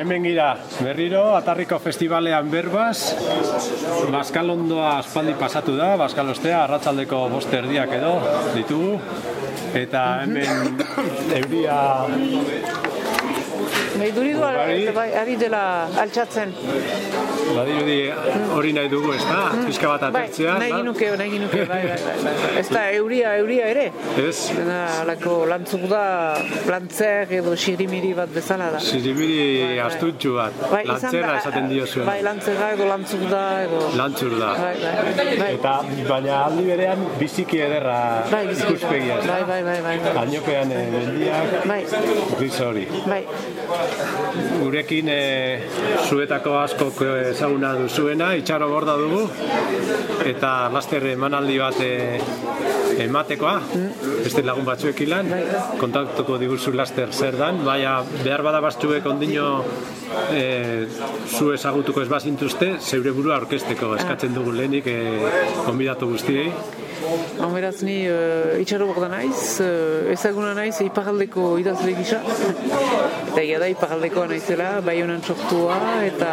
Hemen gira, berriro, Atarriko Festivalean berbaz, Baskalondoa aspaldi pasatu da, Baskalostea, arratzaldeko boste erdiak edo ditugu, eta hemen euria Bai, duri du, Bai. bai, ari dela altxatzen. badirudi hori nahi dugu, ez da? Pizka bat Bai, atertzea, nahi da? ginuke, nahi ginuke, bai, bai, bai, bai. Ez da, euria, euria ere. Ez, alako lantzuk da, lantzer edo xirimiri bat bezala da. zirimiri astuntxu bat, Bai, lantzera esaten dio zuen, Bai, lantzera edo lantzuk da, edo... lantzur da. Bai, bai, bai. Eta, baina aldi berean biziki ederra Bai, biziki ikuspegia, bai, bai, bai, bai, bai. Ainopean eh, mendiak, Bai, gris hori. bai, Gurekin e, zuetako askok ezaguna duzuena, itxaro borda dugu, eta laster emanaldi bat e, ematekoa, beste lagun batzuek ilan, kontaktuko diguzu laster zer dan, baina behar bada batzuek ondino e, zu ezagutuko ez bazintuzte, zeure burua orkesteko eskatzen dugu lehenik e, konbidatu guztiei. Hau beraz ni uh, itxaro borda naiz, uh, ezaguna naiz iparaldeko idazle gisa. eta ia da iparaldekoa naizela, bai honan sortua, eta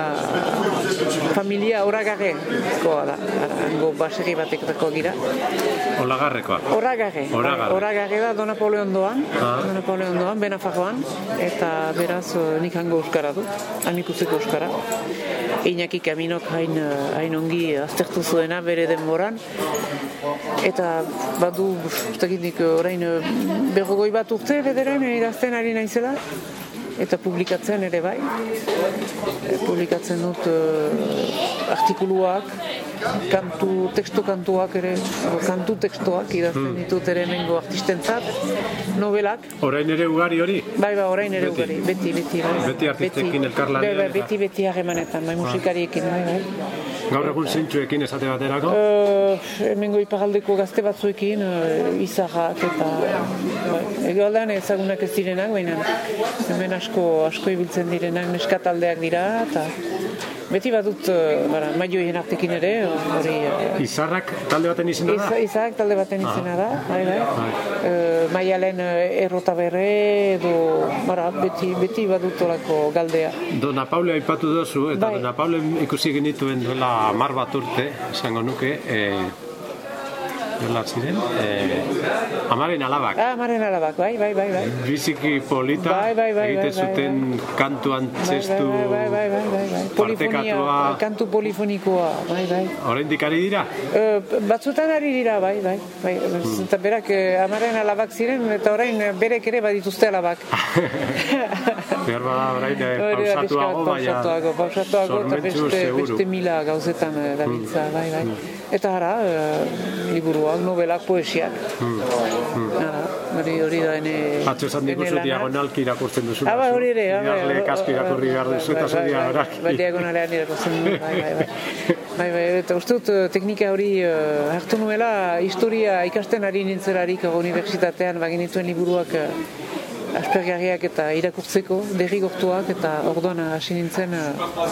familia horagarrekoa da. Hango baseri bateketako gira. Olagarrekoa. Horagarre. Horagarre. Horagarre da Dona Paule ondoan, Ah. Dona Paule ondoan, Benafarroan, eta beraz uh, nik hango euskara du, han ikusiko euskara. Iñaki Kaminok hain, hain ongi aztertu zuena bere denboran, eta badu, ustakit nik orain uh, berrogoi bat urte bederen idazten ari naizela, eta publikatzen ere bai. E, Publikatzen dut uh, artikuluak, kantu, teksto kantuak ere, kantu tekstoak idazten ditut ere mengo artistentzat, novelak, Orain ere ugari hori? Bai, ba, orain ere Beti. ugari, beti, beti, bai. Beti artistekin elkarlanean Bai, bai, beti, beti harremanetan, bai, musikariekin, bai, bai. Gaur egun zintxuekin esate baterako? Uh, hemengo iparaldeko gazte batzuekin uh, izarrak eta bai, egoaldean ezagunak ez direnak, baina hemen asko asko ibiltzen direnak neskataldeak dira eta beti badut uh, bara, maioien artekin ere hori uh, Izarrak talde baten izena da? Iza, Izak talde baten izena da, bai, bai. Uh, maialen errota berre edo, bara, beti, beti badut olako galdea. Dona Paule aipatu duzu, eta Bai. Dona Paule ikusi genituen duela mar bat urte, esango nuke, e, nola ziren, e, amaren alabak. Ah, maren alabak, bai, bai, bai, bai. Biziki polita, Bai, bai, bai, egiten bai, bai, zuten kantu Bai, antzestu bai, bai, bai, bai, bai, bai. Polifonia, partekatua. kantu polifonikoa, bai, bai. Oraindik ari dira? Uh, batzutan ari dira, bai, bai, bai. Eta berak, eh, amaren alabak ziren, eta orain eh, berek ere badituzte alabak. Behar bada orain e, pixka pausatuago, baina pausatuago, pausatuago, eta beste, beste mila gauzetan eh, dabiltza, bai, bai. Eta hara, eh, liburuak, novelak, poesiak. Hara, hori, hori da ene... Atzo esan diguzu diagonalki irakurtzen duzu. Ah, bai, hori ere, ah, bai, Idazle bai, asko irakurri behar duzu, eta zu diagonalki. Bai, diagonalean irakurtzen du, bai, bai, bai. Bai, bai, eta uste dut eh, teknika hori eh, hartu nuela historia ikasten ari nintzelarik unibertsitatean baginituen liburuak eh, aspergarriak eta irakurtzeko, derrigortuak eta orduan hasi nintzen eh,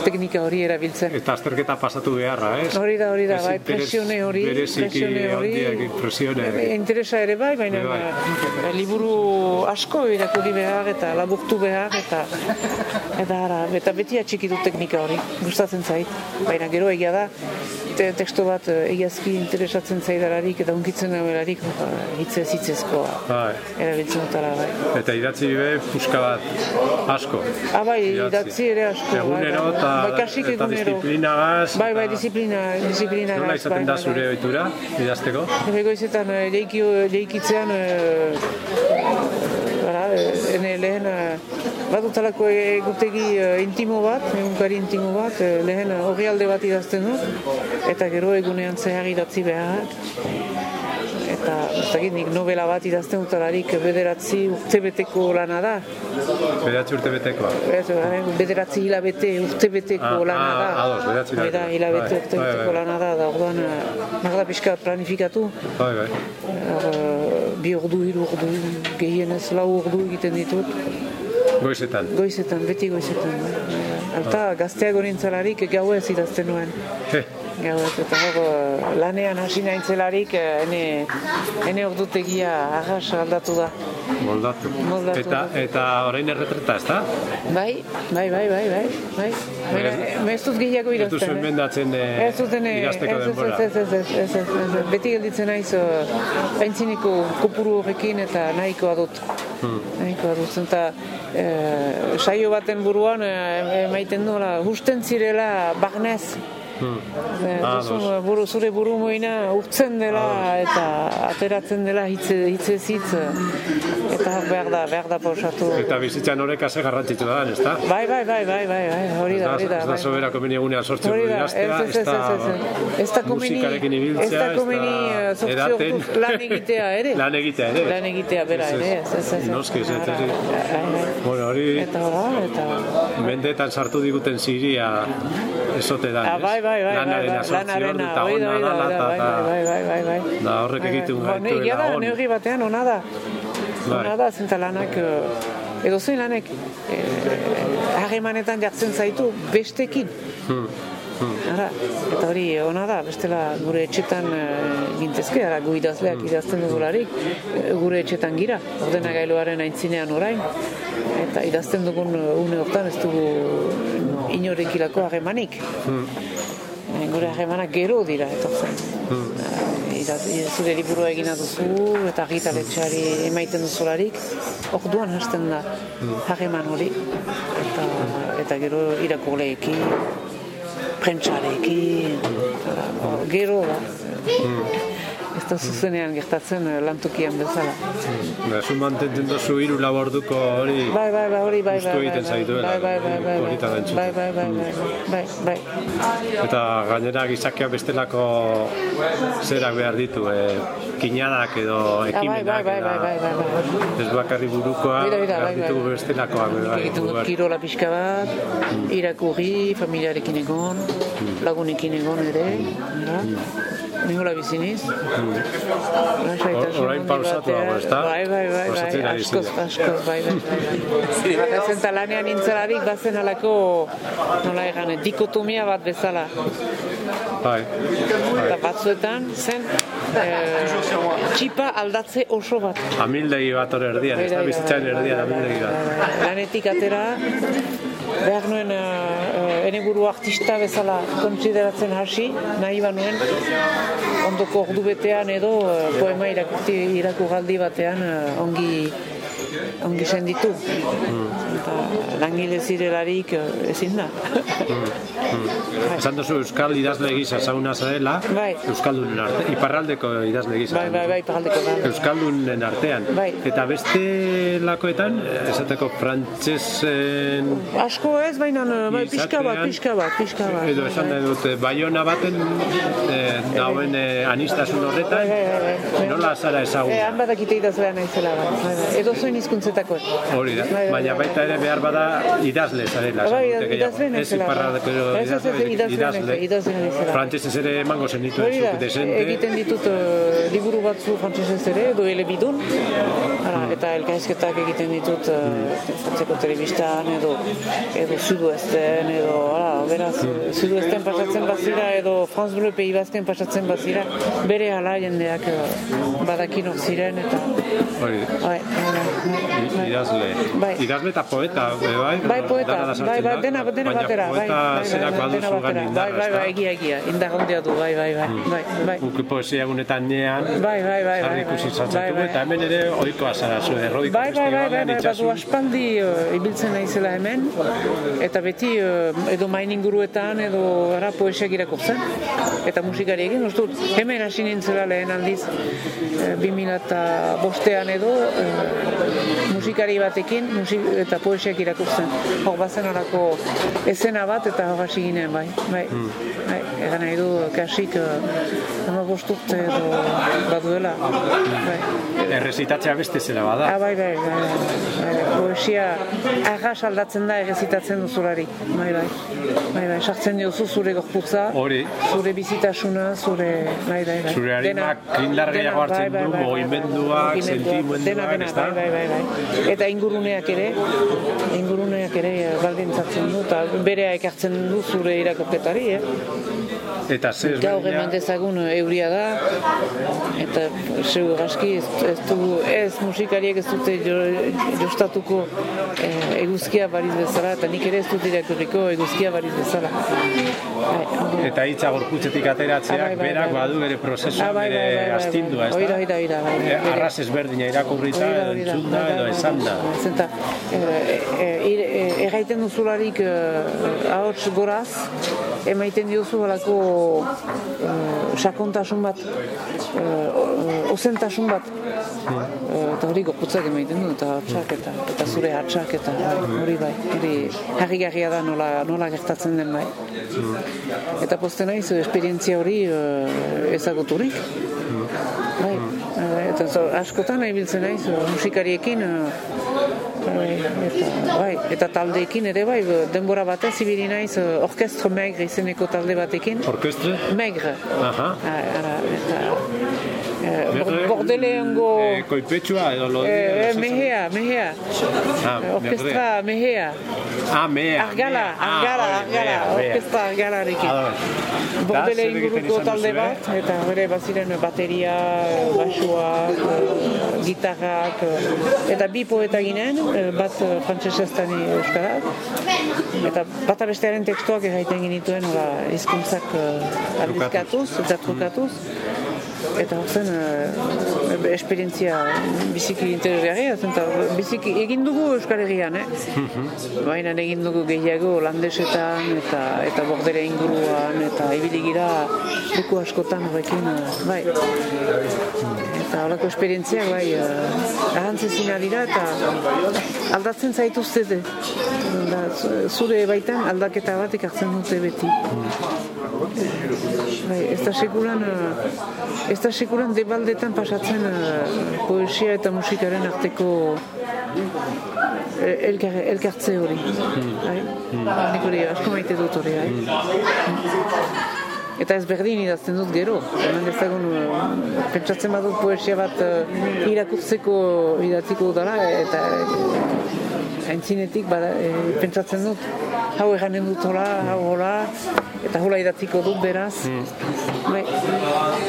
teknika hori erabiltzen. Eta azterketa pasatu beharra, ez? Hori da, hori da, bai, presione hori, presione hori, presione. E, interesa ere bai, baina Bai, eh, liburu asko irakurri behar eta laburtu behar eta eta ara, eta beti atxikitu teknika hori, gustatzen zait, baina gero egia da, te, teksto bat eh, egiazki interesatzen zaidalarik eta unkitzen gaudelarik eh, hitzez hitzezkoa Bai. erabiltzen dutara bai. Eta idatzi be puska bat asko. Ah, bai, Idatzi. ere asko. bai, Egunero bai, eta, bai, kasik eta egunero. disiplinagaz. Bai, bai, eta- disiplina, disiplina. Nola izaten da zure ohitura idazteko? Egoizetan eh, leiki, leikitzean e, bara, eh, ene lehen eh, badutalako egutegi eh, intimo bat, egunkari intimo bat, eh, lehen horrialde bat idazten du, eta gero egunean zehar idatzi behar. Eta, ez dakit, nik novela bat idazten dutalarik bederatzi urtebeteko lana da. Bedatzi urte betekoa. Ez, eh, bederatzi hilabete urtebeteko Ah, lana da. ah, ados, bederatzi Hori da, hilabete. hilabete Bai, urtebeteko bai, bai. lana da, da orduan, marda pixka bat planifikatu. Bai, bai. Eh, bi ordu, hiru ordu, gehienez lau ordu egiten ditut. Goizetan. Goizetan, beti goizetan. Alta, gazteago nintzalarik gauez idazten nuen. He, Gauet, eta hor, lanean hasi naintzelarik, eh, ene, ene ordutegia arras aldatu da. Moldatu. Moldatu. Eta, eta orain erretreta, ez da? Bai, bai, bai, bai, bai, bai. Baina, eh, ez dut gehiago irazten. eh? eh, Ez duten, eh, idazteko ez, ez, denbora. ez, ez, ez, ez, ez, ez. Beti gelditzen naiz uh, aintziniko kopuru horrekin eta nahikoa dut. Hmm. Eta eh, saio baten buruan eh, emaiten duela, husten zirela barnez. Hmm. Eh, Ah, buru, zure buru moina urtzen dela eta ateratzen dela hitze, hitze hitz eta behar da, behar da pausatu. Eta bizitzan horrek ase garrantzitu da, ez da? Bai, bai, bai, bai, bai, bai, hori da, hori da. Ez da bai. sobera komeni egunean sortzen Hori da, ez, ez, ez, ez, ez, da komeni, ez da komeni eh, edaten. orduz lan egitea ere. Lan egitea ere. Lan egitea bera ere, ez, ez, ez. Noski, ez, ez, ez. Bai, bai. Bueno, hori Eta eta... mendeetan sartu diguten ziria esote da, Ah, bai, bai, bai, bai, Lanarena bai, sortzi lanarena, ordu eta da, ona da, dala, da, eta- bai, bai, bai, bai, bai. Da, horrek Bai, bai. egiten Ba, ne- egia da, on. neurri batean ona da. Bai. Ona da, zenta lanak, eh, edo zein lanek, eh, harremanetan jartzen zaitu bestekin. Hmm. Ara, eta hori ona da, bestela gure etxetan e, gintezke, ara, gu idazleak Hmm. idazten dugularik, e, gure etxetan gira, ordena gailuaren aintzinean orain, eta idazten dugun e, une hortan ez dugu inorekilako harremanik. Hmm. E, Gure harremanak gero dira, etortzen. E, idaz- e, zure liburua egina duzu eta argitaletxeari emaiten duzularik, orduan hasten da harreman hori. Eta, eta gero irakurleekin, prentsarekin, gero da. Ez da zuzenean gertatzen eh, lantokian bezala. Ba, zu mantentzen duzu hiru orduko hori Bai, bai, bai, hori bai, bai, bai, egiten bai, zaituela, bai, bai, bai, bai, bai, bai, bai, bai, bai, bai, bai, eta gainera gizakia bestelako zerak behar ditu eh, kinadak edo Ah, bai, ekimenak bai, bai, bai, bai, bai, bai. ez bakarri burukoa da, behar bai, bai, bai. bestelakoak bai, bai. kirola pixka bat, irakurri, familiarekin egon, lagunekin egon ere, era. Ningola biziniz. Or- orain pausatu dago, ezta? Bai, bai, bai, bai, ari askoz, askoz, bai, bai, bai. Eta zenta lanean nintzelarik bazen alako, nola egan, dikotomia bat bezala. Bai. Eta batzuetan zen, eh, txipa aldatze oso bat. Amildegi bat hor erdian, ez da Bai, bai, bai, erdian bai, amildegi bai, bat. bai, bai. Lanetik atera, behar nuen uh, ene buru artista bezala kontsideratzen hasi, nahi banuen, ondoko ordu betean edo eh, poema irakurti irakurgaldi batean eh, ongi ongi senditu. Eta langile zirelarik eh, ezin da. Bai. Esan duzu Euskal idazle gisa zauna zarela, Bai. Euskaldunen arte, iparraldeko idazle gisa. Bai, bai, bai, paraldeko da. Euskaldunen artean. Bai. Eta beste lakoetan, esateko frantsesen Asko ez, baina eh, bai, pixka bat, pixka bat, pixka bat. Edo esan bai. nahi dut, eh, Baiona baten eh, dauen eh, anistasun horretan, Bai, bai, bai, bai. nola zara Eh, ezagun? han badakite idazlea naizela, bai, bai, bai. Edo zoin hizkuntzetako. Hori da, Bai, bai, baina bai. baita ere behar bada idazle zarela. Dute idazle gehiago. Ez ez, idazle idazle naizela. Frantsesez ere emango zen dituen Hori da, zuk desente. egiten ditut eh, liburu batzu frantsesez ere, edo elebidun, Hala, eta elkaizketak egiten ditut uh, frantzeko telebistan, edo, edo suduesten, edo, hala, beraz, mm. suduesten pasatzen bazira, edo France Bleu Pei Basken pasatzen bazira, bere hala jendeak eh, badakin ziren, eta, Hori, bai, bai, bai, bai. idazle. Bai. Idazle eta poeta, be, bai? Bai, poeta, bai, bai, dena, dena batera, bai, bai, bai, zerak bai, dena batera, bai, indarra, bai, bai, ezta? egia, egia, indar handia du, bai, bai, bai, bai, bai. Guk poesia egunetan nean, Bai, bai, bai, bai, ikusi bai, bai, dugu, bai. eta hemen ere ohikoa zara zu, errodiko Bai, bai, bai, bai, bai, aspaldi uh, ibiltzen naizela hemen, eta beti uh, edo main inguruetan, edo ara poesiak irakurtzen, eta musikari egin, uste dut, hemen hasi nintzela lehen aldiz, uh, 2000 eta bostean edo, uh, musikari batekin, musik, eta poesiak irakurtzen. Hor bazen horako esena bat, eta hor hasi ginen, bai, bai, bai, egan nahi du, kasik, uh, ama urte edo baduela, bai. Errezitatzea beste zera bada. Ah, bai, bai, bai, bai, bai, poesia arras aldatzen da errezitatzen duzularik, bai, bai, bai, bai, sartzen diozu zure gorputza, Hori. zure bizitasuna, zure, bai, bai, bai. Zure arimak Dena- indar gehiago dena, hartzen bai, bai, du, bai, bai, mugimenduak, sentimenduak, dena, dena, bai, bai, bai, bai. Eta inguruneak ere, inguruneak ere eh, baldintzatzen du, eta berea ekartzen du zure irakurketari, eh? Eta ze Gaur ezberdina- eman dezagun euria da, eta segur aski ez, ez, du, ez musikariek ez dute jo, jostatuko eh, eguzkia bariz bezala, eta nik ere ez dut irakurriko eguzkia bariz bezala. Bai, Eta hitza gorputzetik ateratzeak Ah, bai, bai, berak bai. badu bere prozesua, Ah, bere astindua, ez da, da? da, da, Eh, bere- Arras ezberdina irakurrita, da, edo da. entzunda, edo esanda. bai. Zenta, eh, eh, erraiten duzularik ahots goraz, emaiten diozu halako eh, sakontasun bat, eh, ozentasun bat. Eh, eta hori gorputzak emaiten du, eta hatxak eta, eta zure hatxak eta hori bai, hori harrigarria da nola, nola gertatzen den bai. Eta posten naiz, esperientzia hori eh, ezaguturik. Bai, eta askotan ibiltzen naiz eh, musikariekin bai, eta, bai, eta taldeekin ere bai, denbora batez ibili naiz eh, orkestro megre izeneko talde batekin. Orkestre? Megre. Aha. Ah, ara, eta Megre, bordeleango eh, koipetsua edo lodi. eh, edo eh, zer- mehea, mehea. Ah, Orkestra mehea. Ah, mea. Argala. Ah, argala, argala, mea, mea. orkestra argalarekin. Ados. Bordele inguruko talde bat, eta bere baziren bateria, eh, gitarrak, eta bi poeta ginen, bat eh, frantsesez eta ni euskaraz, eta bata bestearen tekstuak erraiten genituen, hizkuntzak eh, aldizkatuz, eta trukatuz, eta hor zen eh, esperientzia biziki interesgarria, zen, eta biziki egin dugu Euskal Herrian, eh? Baina egin dugu gehiago holandesetan eta eta bordere inguruan eta ibili gira leku askotan horrekin, eh, bai. Eta horako esperientziak bai, uh, ahantzezina dira eta aldatzen zaituztete. Da, zu- zure baitan aldaketa bat ikartzen dute beti. Bai, ez da sekulan, eh, ez da sekulan debaldetan pasatzen eh, poesia eta musikaren arteko eh, elkar, elkartze hori. Bai? Nik hori asko maite dut hori, bai? Eta ez berdin idazten dut gero. Hemen dezagun, pentsatzen badut poesia bat irakurtzeko idatziko dela, eta aintzinetik bada, eh, pentsatzen dut hau eganen dut hola, hau hola, eta hola idatziko dut beraz. Bai,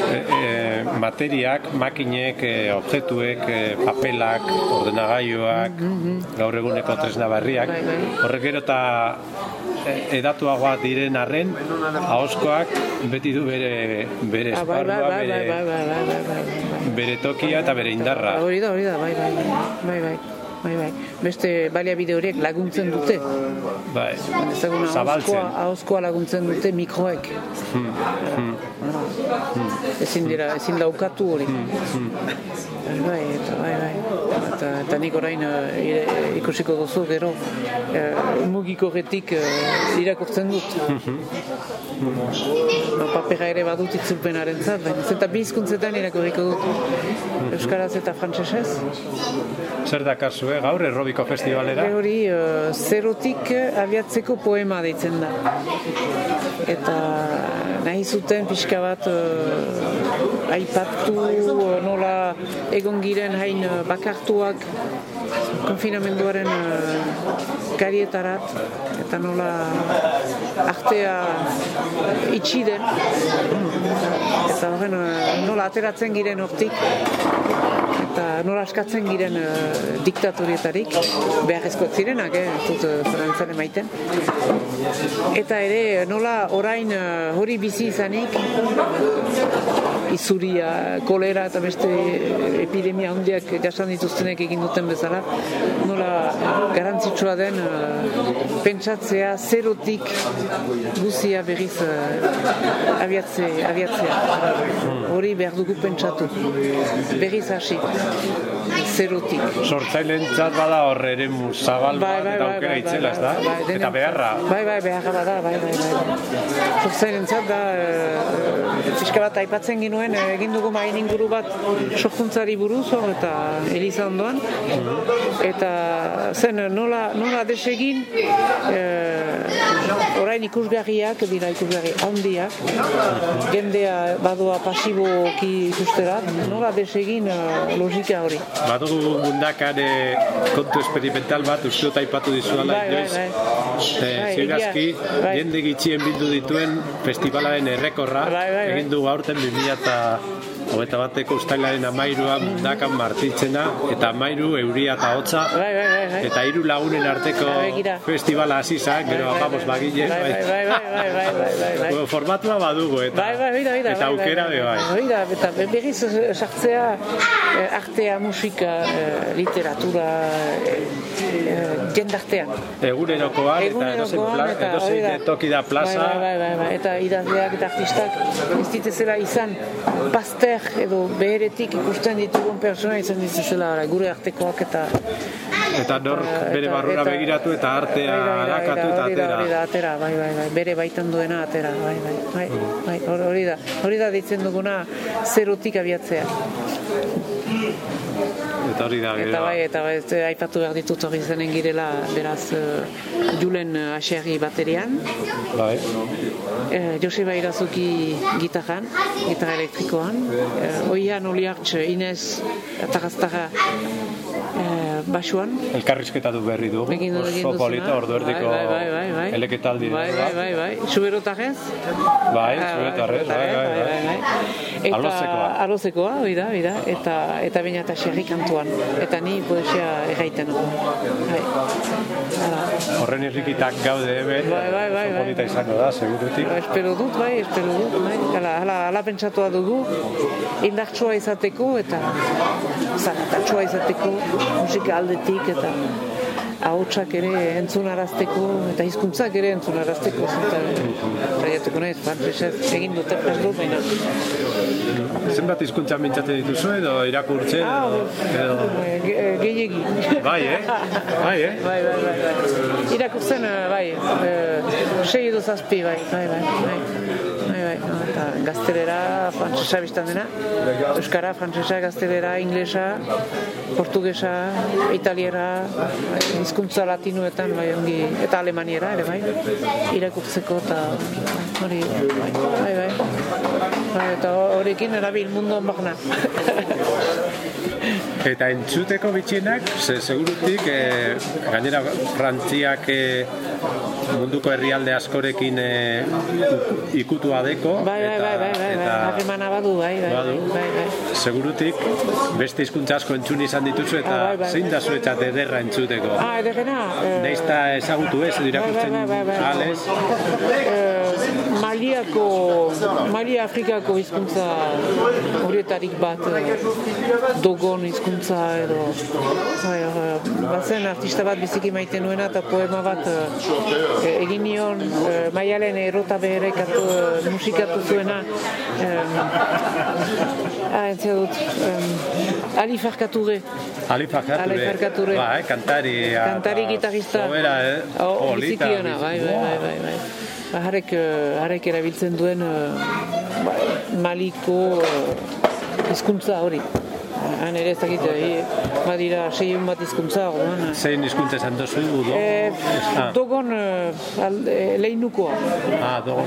E, e, materiak, makinek, e, objektuek, e, papelak, ordenagailuak, gaur eguneko tresna berriak, Bai, bai. horrek gero eta e, edatuagoak diren arren, ahoskoak beti du bere, bere bai, bai, esparrua, bai, bai, bere, bai, bai, bai, bai, bai, bai. bere tokia eta bere indarra. Hori da, hori da, bai, bai, bai, bai, bai, bai. Beste baliabide horiek laguntzen dute. Bai, Ezagun ahozkoa, zabaltzen. ahozkoa laguntzen dute mikroek. Hala. Ezin dira, ezin daukatu hori. Bai, bai, eta bai, bai. Eta, eta nik orain eh, ire- ikusiko duzu gero eh, mugikorretik eh, irakurtzen dut. no, papera ere badut itzulpenaren zat, baina zeta bi hizkuntzetan irakurriko dut. Euskaraz eta frantsesez. Zer dakazue gaur errobiko festivalera? Ere hori uh, zerotik abiatzeko poema deitzen da. Eta nahi zuten pixka bat uh, aipatu uh, nola egon giren hain uh, bakartuak konfinamenduaren uh, karietarat eta nola artea itxi den. Eta horren uh, nola ateratzen giren hortik eta nola askatzen giren uh, diktatorietarik, beharrezkoak zirenak, eh, ez dut uh, emaiten. Eta ere nola orain uh, hori bizi izanik, izuria, kolera eta beste epidemia handiak jasan dituztenek egin duten bezala, nola garantzitsua den uh, pentsatzea zerotik guzia berriz uh, abiatze, abiatzea. Hori behar dugu pentsatu. Berriz hasi. Zerotik. Sortzailentzat bada hor ere zabal Bai, bai, eta bai, aukera bai, itzela, ez da? Eta beharra. Bai, bai, beharra bada, bai, bai, bai. Sortzailentzat da, e, pixka bat aipatzen ginuen, eh, egin dugu main inguru bat sorkuntzari buruz, hor, eta Eliza ondoan. Eta zen, nola, nola desegin, e, orain ikusgarriak, dira ikusgarri handiak, jendea badoa pasiboki ikusterat, nola desegin eh, logika hori. Badugu mundakan eh, kontu experimental bat, uste dut aipatu dizuala Bai, bai, inoiz. bai. Eh, Bai, ziurazki, bai. jende gitxien bildu dituen festivalaren errekorra, Bai, bai, bai. egin du aurten 2000 eta hogeita bateko ustailaren amairuan dakan martitzena, eta amairu euria eta hotza, bai, bai, bai, bai. eta hiru lagunen arteko bai, bai, festivala hasi zan, gero apamos bagile, bai, bai, bai, bai, bai, formatua badugu, eta, bai, bai, bira, bira, eta aukera be bai. Bira, eta berriz sartzea eh, artea, musika, eh, literatura, eh, jendartean. Egunerokoan, eta edozein eta toki da plaza, Bai, bai, bai, bai, eta idazleak eta artistak ez ditezela izan. Paster edo beheretik ikusten ditugun persona izan ditezela gure artekoak eta eta eta- bere barrura eta- begiratu eta artea alakatu eta atera. hori da, atera, bai, bai, bai, bere baitan duena atera, bai, bai, bai, bai, hor- hori da, hori da ditzen duguna zerotik abiatzea. Eta hori da, Eta gero. bai, eta bai, aipatu behar ditut hori zenen girela, beraz, uh, Julen uh, Aserri baterian, Bai. eh, Joseba Irazuki gitarran, gitarra elektrikoan, eh, Oian Oliartx Inez Tarraztara eh, basuan, Elkarrizketatu berri du. egin du Oso polita, ordu erdiko bai, bai, bai, bai. eleketaldi. Bai, da. bai, bai, bai. Suberotarrez? Bai, Ah, zuretarrez, bai, bai, bai. Eta Alozekoa. alozekoa, hori da, hori da, eta, eta baina eta xerri kantuan, eta ni poesia erraiten. Bai. Horren irrikitak gaude hemen, Bai, bai, bai, bai, bai. izango da, segurutik. Ba, espero dut, bai, espero dut, bai. Hala, hala, hala pentsatua dugu, indartsua izateko eta zaratatxua izateko musika aldetik eta ahotsak ere entzunarazteko eta hizkuntzak ere entzunarazteko eta saiatuko naiz, frantsesez egin dute prestu, baina Zenbat hizkuntza mintzatzen dituzu edo irakurtzen edo, edo... eh, ge- eh, gehiegi. Bai, eh? Bai, eh? Bai, bai, bai, bai. Irakurtzen, eh, bai, eh, sei edo zazpi, bai, bai, bai, bai. Gaztelera, frantsesa biztan dena, euskara, frantsesa, gaztelera, inglesa, portugesa, italiera, hizkuntza latinuetan, bai, ongi, eta alemaniera ere, bai, irakurtzeko eta hori, bai, bai, bai. Bai, eta horrekin erabil munduan bagna. Eta entzuteko bitxienak, ze segurutik, e, gainera Frantziak e, munduko herrialde askorekin e, ikutua deko. Bai, bai, bai, bai, bai, bai, eta harremana badu, bai, bai, Badu. bai, bai. segurutik beste hizkuntza asko entzun izan dituzu eta Ah, bai, bai. zein da zuretzat ederra entzuteko. Ah, edegena, eh, Naiz eta ezagutu ez, irakurtzen bai, bai, bai, bai. ales. eh, Maliako, Malia Afrikako hizkuntza horietarik bat, eh, dogon hizkuntza edo, bai, eh, bazen artista bat biziki maite nuena eta poema bat eh, egin nion eh, maialen erota behere katu, eh, musikatu zuena eh, ah, entzia dut, eh, Ali Farkature. Ali Farkature. Farkature. Bai, kantari. Kantari gitarista. Sobera, eh? Oh, biziki ona, bai, bai, bai, bai, bai. Ba, Harek, eh, harek erabiltzen duen eh, ba, maliko eh, hizkuntza hori. Han ere ez dakit, eh, badira seion bat hizkuntza, orduan. eh. Zein hizkuntza esan duzu, do? Eh, Ah. dogon eh, leinukoa. Ah, dogon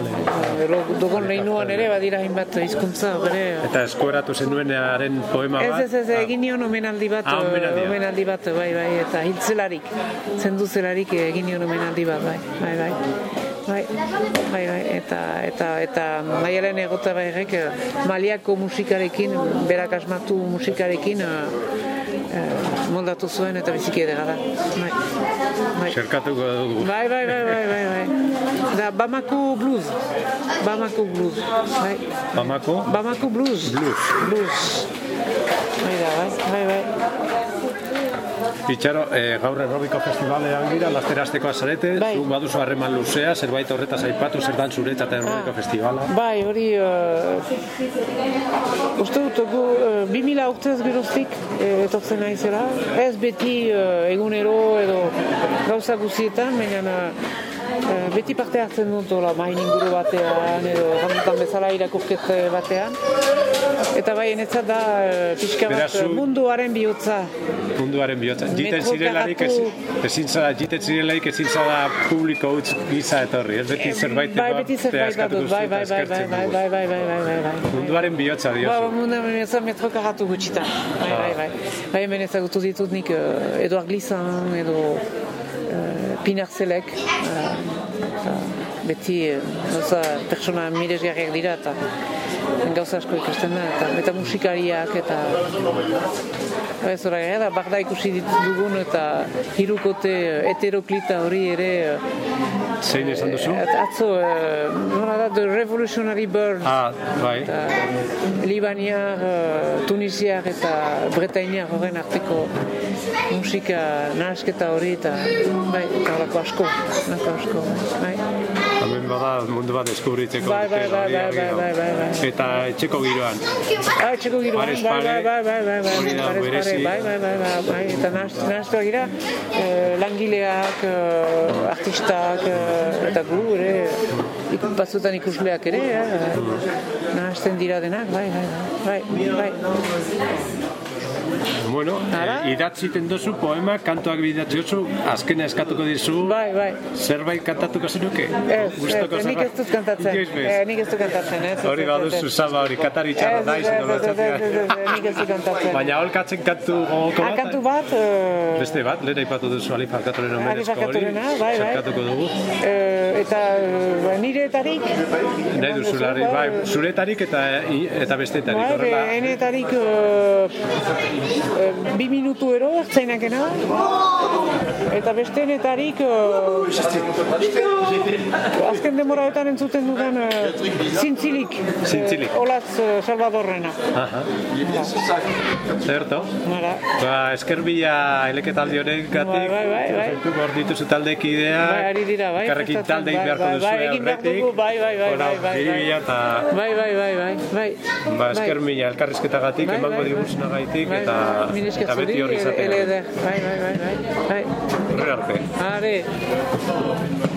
ro- Dogon leinuan ere badira hainbat hizkuntza, bere. Eta eskueratu zenuenaren poema Ez, bat? ez, ez, egin nion omenaldi bat, Ah, omenaldia. eh, omenaldi bat, bai, bai, eta hiltzelarik, zendu zelarik egin nion omenaldi bat, bai, bai, bai. Bai, bai, bai, eta, eta, eta maialen egota bairek eh, maliako musikarekin, berak asmatu musikarekin, eh, eh, moldatu zuen eta biziki edera da. Bai, bai. Zerkatuko dugu. Bai, bai, bai, bai, bai, bai. Da, Bamako Blues. Bamako Blues. Bai. Bamako? Bamako Blues. Blues. Blues. Bai da, bai, bai, bai. Itxaro, eh, gaur errobiko festivalean gira, lasterazteko azarete, Bai. zu baduzu harreman luzea, zerbait horretaz aipatu, zer dan zuretzat errobiko festivala. Bai, hori, uh, uste dut, gu, uh, 2000 urtez geroztik eh, etortzen naizela. Ez beti uh, egunero edo gauza guzietan, baina Eh, beti parte hartzen dut hola, main inguru batean edo jandutan bezala irakurkete batean. Eta bai, enetzat da eh, pixka bat zu- munduaren bihotza. munduaren bihotza. Jiten zirelarik ezin zara, jiten zirelarik ezin zara publiko utz giza etorri. Ez beti zerbait bai, beti zerbait askatuko badut, bai, bai, bai, bai, bai, bai, bai, bai, bai, bai, bai. Munduaren bihotza Ba, diozu. mundu menetza metro karratu gutxitan. Bai, bai, bai. Bai, hemen ezagutu ditut nik Eduard Glizan edo Pinar Zelek. Eta beti uh, gauza pertsona miresgarriak dira eta gauza asko ikasten da. Eta, eta musikariak eta Ez hori da, bagda ikusi ditut dugun eta hirukote uh, heteroklita hori ere uh, Zein esan duzu? at- atzo, uh, nola da, The Revolutionary Bird Ah, bai. eta Libaniar, uh, Tunisiar eta Bretainiar horren arteko musika nahasketa hori eta bai, eta asko, horako asko, bai. Bada mundu bat deskubritzeko. Bai, bai, bai, bai, dago. bai, bai, bai. Eta etxeko giroan. Ah, txeko giroan, bai, bai, bai, bai, bai, bai, bai, bai, bai, bai, bai, eta nahaz- nahaztuak gira, eh, langileak, eh, artistak, eh, eta gu ere, batzutan ikusleak ere, eh, nahazten dira denak, bai, bai, bai, bai, bai. Bueno, Ara? eh, idatziten duzu poema, kantuak bidatzi duzu, azkena eskatuko dizu, Bai, bai. zerbait kantatuko zenuke? Ez, Gustuko ez, nik ez dut kantatzen. Eh, nik ez dut kantatzen, ez. Hori ez. zaba hori, katari txarra naiz, nik ez dut kantatzen. Baina holkatzen kantu gogoko Ah, bat? kantu bat, eh, Beste bat, lehen aipatu duzu Ali Farkatoren Ali omenezko hori, Farkatorena, bai, bai. zerkatuko dugu. eh, eta nireetarik, Nahi duzu, Larri, bai, zuretarik eta, eta bestetarik, Bai, horrela. be- enetarik uh, bi minutu ero, ertzainakena, eta beste enetarik uh, azken demoraetan entzuten dudan uh, zintzilik, Zintzilik. uh, Olaz uh, Salvadorrena. Aha. Zerto? Nara. Ba, esker bila eleketaldi honen gatik, Bai, bai, bai, bai. dituzu taldekidea, Bai, ari dira, bai, prestatzen, talde bai, beharko bai, duzu bai, egin behar aurretik. dugu, bai, bai, bai, Hora, bai, bai, hiri bai. bila eta Bai, bai, bai, bai, bai. ba, esker Bai. mila elkarrizketagatik, Bai, emango bai, bai. diguzunagaitik Bai, eta, bai, mila esker eta beti zuri, hori izatea. ele eder. Bai, bai, bai, bai, bai. Horre arte. Are.